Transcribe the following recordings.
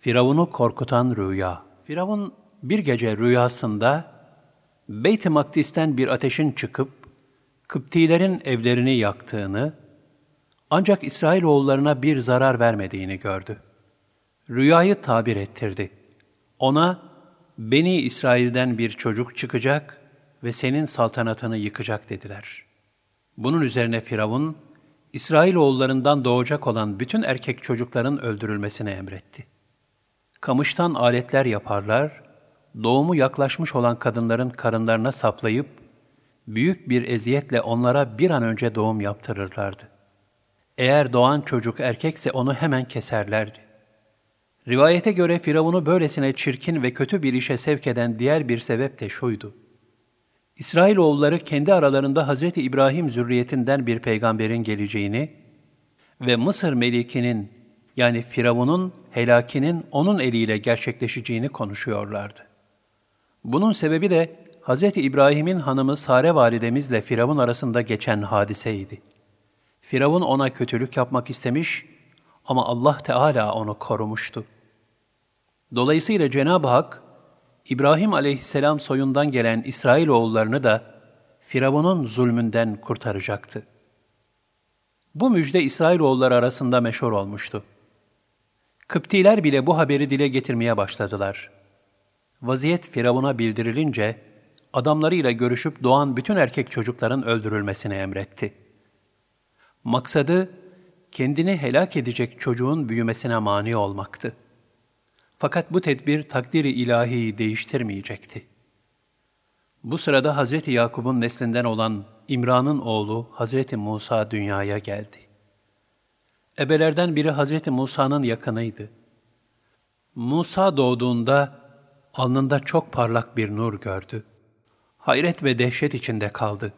Firavun'u korkutan rüya. Firavun bir gece rüyasında Beyt-i Makdis'ten bir ateşin çıkıp Kıptilerin evlerini yaktığını ancak İsrailoğullarına bir zarar vermediğini gördü. Rüyayı tabir ettirdi. Ona Beni İsrail'den bir çocuk çıkacak ve senin saltanatını yıkacak dediler. Bunun üzerine Firavun, İsrailoğullarından doğacak olan bütün erkek çocukların öldürülmesini emretti. Kamıştan aletler yaparlar, doğumu yaklaşmış olan kadınların karınlarına saplayıp, büyük bir eziyetle onlara bir an önce doğum yaptırırlardı. Eğer doğan çocuk erkekse onu hemen keserlerdi. Rivayete göre Firavun'u böylesine çirkin ve kötü bir işe sevk eden diğer bir sebep de şuydu. İsrailoğulları kendi aralarında Hz. İbrahim zürriyetinden bir peygamberin geleceğini ve Mısır melikinin yani Firavun'un helakinin onun eliyle gerçekleşeceğini konuşuyorlardı. Bunun sebebi de Hz. İbrahim'in hanımı Sare validemizle Firavun arasında geçen hadiseydi. Firavun ona kötülük yapmak istemiş ama Allah Teala onu korumuştu. Dolayısıyla Cenab-ı Hak, İbrahim aleyhisselam soyundan gelen İsrailoğullarını da Firavun'un zulmünden kurtaracaktı. Bu müjde İsrailoğulları arasında meşhur olmuştu. Kıptiler bile bu haberi dile getirmeye başladılar. Vaziyet Firavun'a bildirilince, adamlarıyla görüşüp doğan bütün erkek çocukların öldürülmesini emretti. Maksadı, kendini helak edecek çocuğun büyümesine mani olmaktı. Fakat bu tedbir takdiri ilahiyi değiştirmeyecekti. Bu sırada Hz. Yakub'un neslinden olan İmran'ın oğlu Hz. Musa dünyaya geldi. Ebelerden biri Hz. Musa'nın yakınıydı. Musa doğduğunda alnında çok parlak bir nur gördü. Hayret ve dehşet içinde kaldı.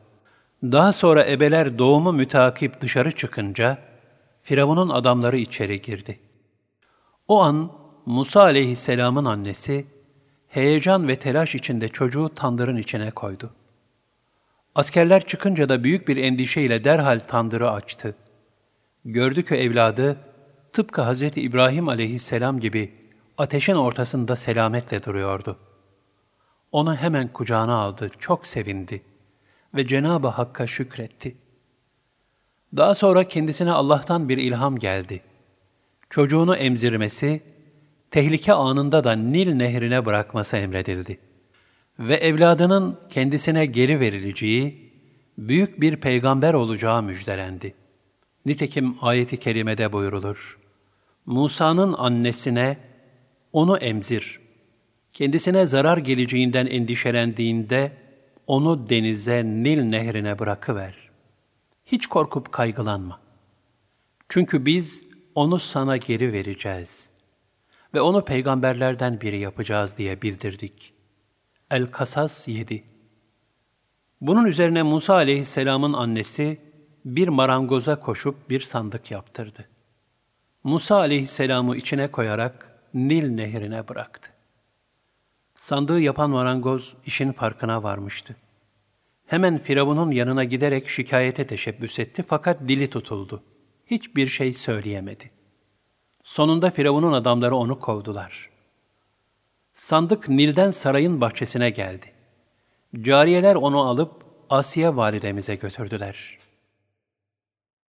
Daha sonra ebeler doğumu mütakip dışarı çıkınca, Firavun'un adamları içeri girdi. O an Musa aleyhisselamın annesi, heyecan ve telaş içinde çocuğu tandırın içine koydu. Askerler çıkınca da büyük bir endişeyle derhal tandırı açtı. Gördü ki evladı, tıpkı Hz. İbrahim aleyhisselam gibi ateşin ortasında selametle duruyordu. Onu hemen kucağına aldı, çok sevindi ve Cenab-ı Hakk'a şükretti. Daha sonra kendisine Allah'tan bir ilham geldi. Çocuğunu emzirmesi, tehlike anında da Nil nehrine bırakması emredildi. Ve evladının kendisine geri verileceği, büyük bir peygamber olacağı müjdelendi. Nitekim ayeti kerimede buyurulur. Musa'nın annesine, onu emzir. Kendisine zarar geleceğinden endişelendiğinde, onu denize, Nil nehrine bırakıver. Hiç korkup kaygılanma. Çünkü biz onu sana geri vereceğiz ve onu peygamberlerden biri yapacağız diye bildirdik. El-Kasas 7 Bunun üzerine Musa aleyhisselamın annesi bir marangoza koşup bir sandık yaptırdı. Musa aleyhisselamı içine koyarak Nil nehrine bıraktı. Sandığı yapan marangoz işin farkına varmıştı. Hemen Firavun'un yanına giderek şikayete teşebbüs etti fakat dili tutuldu. Hiçbir şey söyleyemedi.'' Sonunda Firavun'un adamları onu kovdular. Sandık Nil'den sarayın bahçesine geldi. Cariyeler onu alıp Asiye validemize götürdüler.